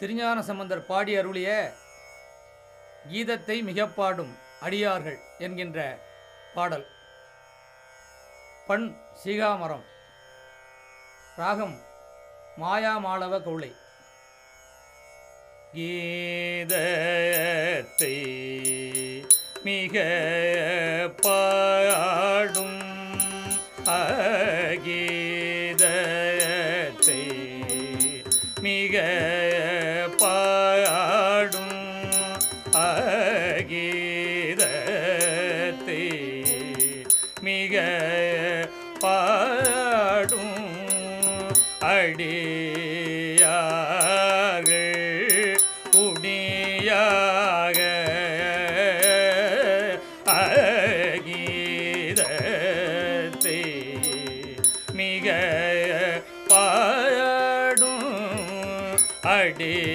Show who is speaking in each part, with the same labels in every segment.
Speaker 1: திருஞான சம்பந்தர் பாடி அருளிய கீதத்தை மிக பாடும் அடியார்கள் என்கின்ற பாடல். பண் சீகாமரம் ராகம் மாயாமாளவ கவுளை. கீதத்தை மிக பாடும் அகீதத்தை மிக அகீதத்தை மிக பாடும் அடியார்கள் குடியாக அகீதத்தை மிக பாடும் அடியார்கள்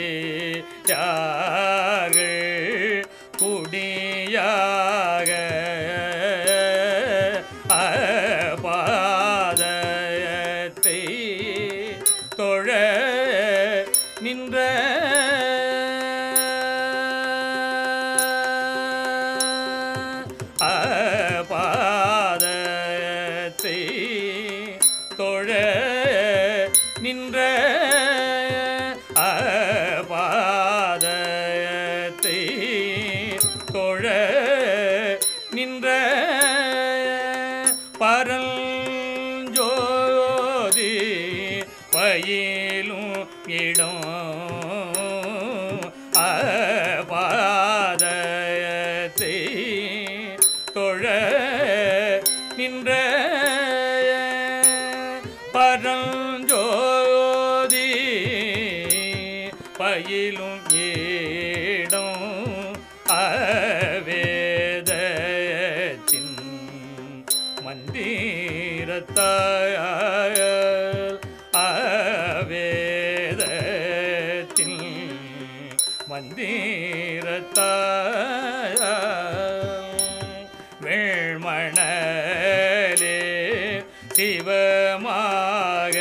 Speaker 1: குடியாக நின்ற பாதத்தை தொழ நின்ற பாதத்தை தொழ நின்ற பரஞ்சோதி இடம் பாதத்தை தொழ நின்ற பரஞ்சோதி பயிலும் ஏடம் அவேதத்தின் மந்திரத்தாய மந்திரத்தாய வேள்மணலே சிவமாக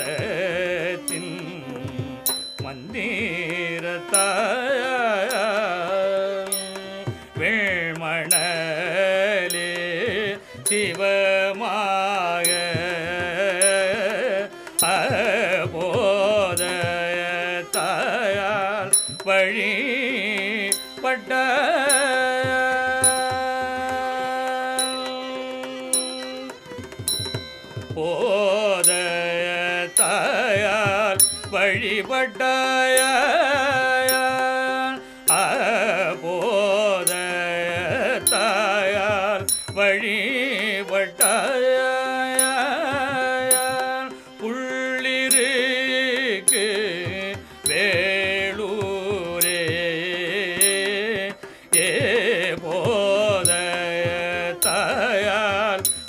Speaker 1: அவேதத்தின் மந்திரத்தாய வேள்மணலே சிவமாக போதயத்தாயால் வழி பட்ட வழிபட்ட போதயத்தாயால் வழிபட்டாய போதயத்தாயால் வழிபட்டாய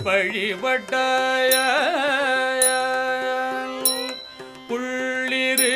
Speaker 1: பழிபட்டாய புள்ளிரு